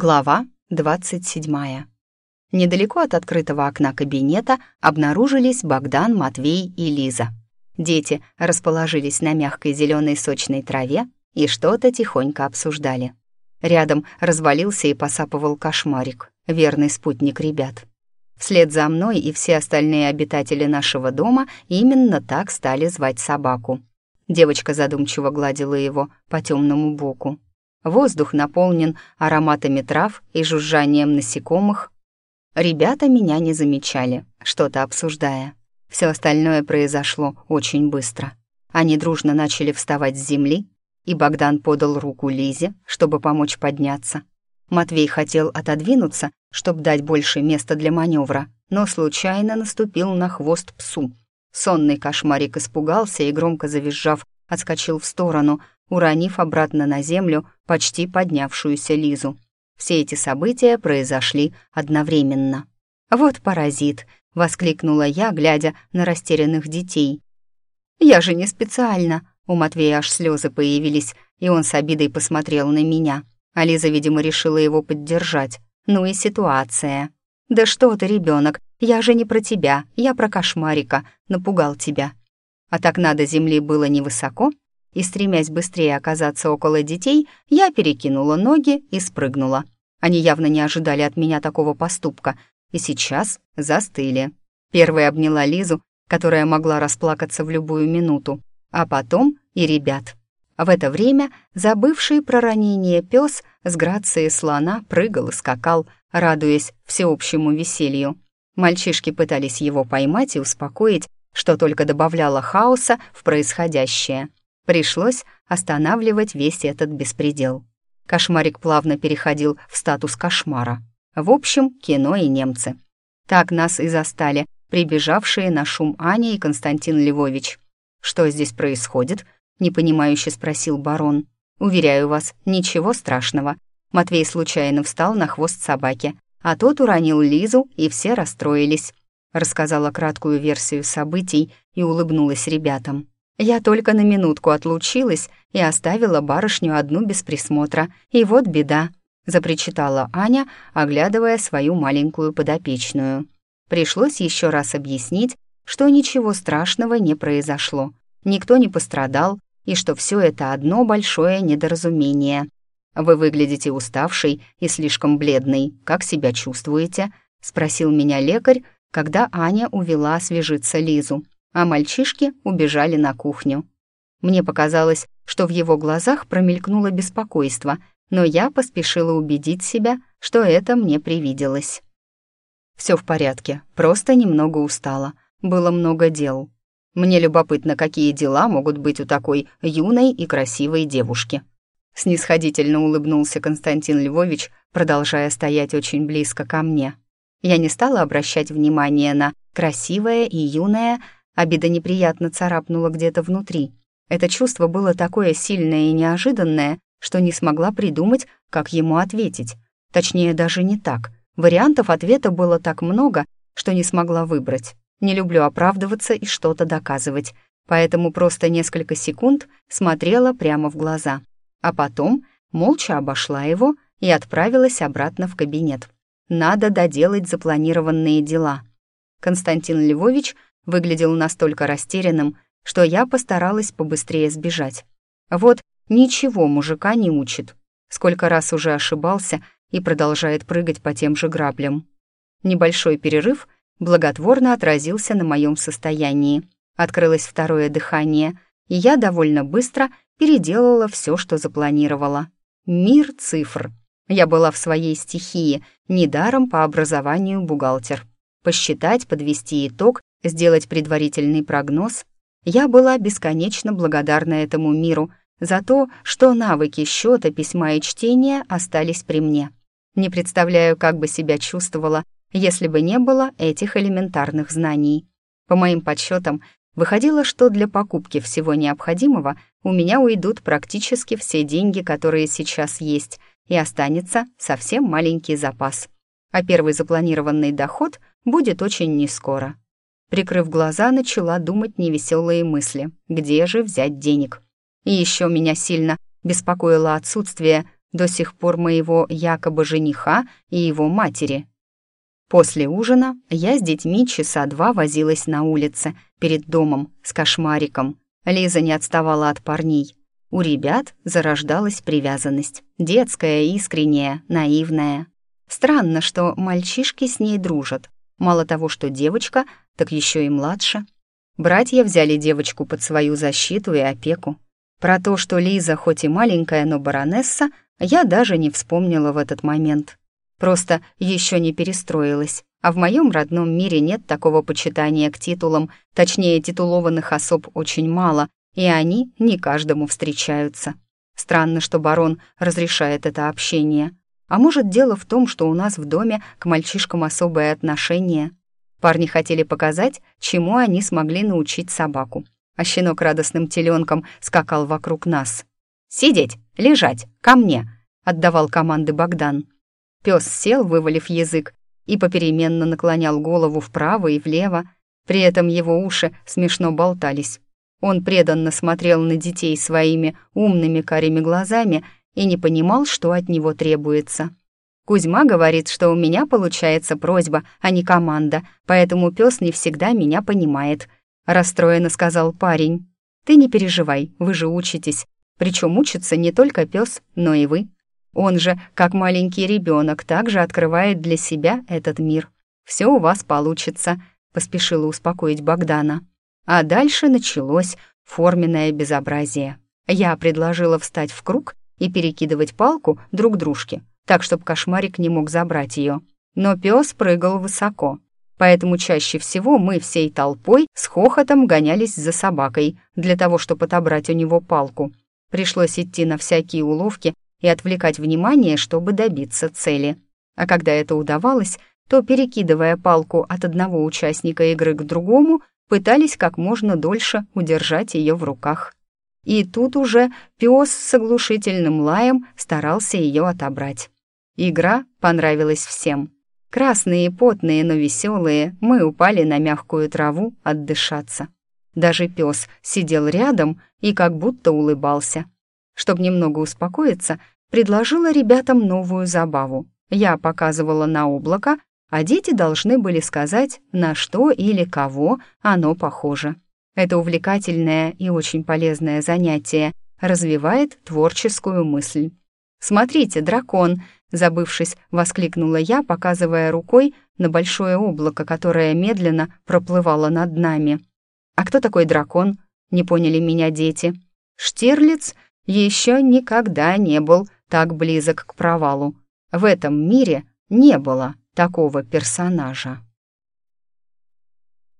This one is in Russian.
Глава 27. Недалеко от открытого окна кабинета обнаружились Богдан, Матвей и Лиза. Дети расположились на мягкой зеленой сочной траве и что-то тихонько обсуждали. Рядом развалился и посапывал кошмарик, верный спутник ребят. Вслед за мной и все остальные обитатели нашего дома именно так стали звать собаку. Девочка задумчиво гладила его по темному боку. Воздух наполнен ароматами трав и жужжанием насекомых. Ребята меня не замечали, что-то обсуждая. Все остальное произошло очень быстро. Они дружно начали вставать с земли, и Богдан подал руку Лизе, чтобы помочь подняться. Матвей хотел отодвинуться, чтобы дать больше места для маневра, но случайно наступил на хвост псу. Сонный кошмарик испугался и, громко завизжав, отскочил в сторону, уронив обратно на землю почти поднявшуюся Лизу. Все эти события произошли одновременно. «Вот паразит!» — воскликнула я, глядя на растерянных детей. «Я же не специально!» У Матвея аж слезы появились, и он с обидой посмотрел на меня. А Лиза, видимо, решила его поддержать. Ну и ситуация. «Да что ты, ребенок, я же не про тебя, я про кошмарика, напугал тебя». А так надо земли было невысоко, и, стремясь быстрее оказаться около детей, я перекинула ноги и спрыгнула. Они явно не ожидали от меня такого поступка, и сейчас застыли. Первая обняла Лизу, которая могла расплакаться в любую минуту, а потом и ребят. В это время забывший про ранение пес с грацией слона прыгал и скакал, радуясь всеобщему веселью. Мальчишки пытались его поймать и успокоить, что только добавляло хаоса в происходящее. Пришлось останавливать весь этот беспредел. Кошмарик плавно переходил в статус кошмара. В общем, кино и немцы. Так нас и застали, прибежавшие на шум Аня и Константин Львович. «Что здесь происходит?» — непонимающе спросил барон. «Уверяю вас, ничего страшного». Матвей случайно встал на хвост собаки, а тот уронил Лизу, и все расстроились. Рассказала краткую версию событий и улыбнулась ребятам. Я только на минутку отлучилась и оставила барышню одну без присмотра, и вот беда», — запричитала Аня, оглядывая свою маленькую подопечную. Пришлось еще раз объяснить, что ничего страшного не произошло, никто не пострадал, и что все это одно большое недоразумение. «Вы выглядите уставшей и слишком бледной. Как себя чувствуете?» — спросил меня лекарь, когда Аня увела освежиться Лизу а мальчишки убежали на кухню. Мне показалось, что в его глазах промелькнуло беспокойство, но я поспешила убедить себя, что это мне привиделось. Все в порядке, просто немного устала, было много дел. Мне любопытно, какие дела могут быть у такой юной и красивой девушки. Снисходительно улыбнулся Константин Львович, продолжая стоять очень близко ко мне. Я не стала обращать внимания на красивое и юное, Обида неприятно царапнула где-то внутри. Это чувство было такое сильное и неожиданное, что не смогла придумать, как ему ответить. Точнее, даже не так. Вариантов ответа было так много, что не смогла выбрать. Не люблю оправдываться и что-то доказывать, поэтому просто несколько секунд смотрела прямо в глаза. А потом молча обошла его и отправилась обратно в кабинет. Надо доделать запланированные дела. Константин Львович выглядел настолько растерянным, что я постаралась побыстрее сбежать. Вот ничего мужика не учит. Сколько раз уже ошибался и продолжает прыгать по тем же граблям. Небольшой перерыв благотворно отразился на моем состоянии. Открылось второе дыхание, и я довольно быстро переделала все, что запланировала. Мир цифр. Я была в своей стихии, недаром по образованию бухгалтер. Посчитать, подвести итог сделать предварительный прогноз, я была бесконечно благодарна этому миру за то, что навыки счета, письма и чтения остались при мне. Не представляю, как бы себя чувствовала, если бы не было этих элементарных знаний. По моим подсчетам, выходило, что для покупки всего необходимого у меня уйдут практически все деньги, которые сейчас есть, и останется совсем маленький запас. А первый запланированный доход будет очень нескоро. Прикрыв глаза, начала думать невеселые мысли. Где же взять денег? И еще меня сильно беспокоило отсутствие до сих пор моего якобы жениха и его матери. После ужина я с детьми часа два возилась на улице, перед домом, с кошмариком. Лиза не отставала от парней. У ребят зарождалась привязанность, детская, искренняя, наивная. Странно, что мальчишки с ней дружат. Мало того, что девочка, так еще и младше. Братья взяли девочку под свою защиту и опеку. Про то, что Лиза хоть и маленькая, но баронесса, я даже не вспомнила в этот момент. Просто еще не перестроилась. А в моем родном мире нет такого почитания к титулам, точнее, титулованных особ очень мало, и они не каждому встречаются. Странно, что барон разрешает это общение. А может, дело в том, что у нас в доме к мальчишкам особое отношение. Парни хотели показать, чему они смогли научить собаку. А щенок радостным теленком скакал вокруг нас. «Сидеть! Лежать! Ко мне!» — отдавал команды Богдан. Пес сел, вывалив язык, и попеременно наклонял голову вправо и влево, при этом его уши смешно болтались. Он преданно смотрел на детей своими умными карими глазами и не понимал, что от него требуется. Кузьма говорит, что у меня получается просьба, а не команда, поэтому пес не всегда меня понимает. Расстроенно сказал парень. Ты не переживай, вы же учитесь. Причем учится не только пес, но и вы. Он же, как маленький ребенок, также открывает для себя этот мир. Все у вас получится, поспешила успокоить Богдана. А дальше началось форменное безобразие. Я предложила встать в круг и перекидывать палку друг дружке, так, чтобы кошмарик не мог забрать ее. Но пес прыгал высоко, поэтому чаще всего мы всей толпой с хохотом гонялись за собакой для того, чтобы отобрать у него палку. Пришлось идти на всякие уловки и отвлекать внимание, чтобы добиться цели. А когда это удавалось, то, перекидывая палку от одного участника игры к другому, пытались как можно дольше удержать ее в руках. И тут уже пес с оглушительным лаем старался ее отобрать. Игра понравилась всем. Красные потные, но веселые, мы упали на мягкую траву отдышаться. Даже пес сидел рядом и как будто улыбался. Чтобы немного успокоиться, предложила ребятам новую забаву. Я показывала на облако, а дети должны были сказать, на что или кого оно похоже. Это увлекательное и очень полезное занятие развивает творческую мысль. «Смотрите, дракон!» — забывшись, воскликнула я, показывая рукой на большое облако, которое медленно проплывало над нами. «А кто такой дракон?» — не поняли меня дети. «Штирлиц еще никогда не был так близок к провалу. В этом мире не было такого персонажа.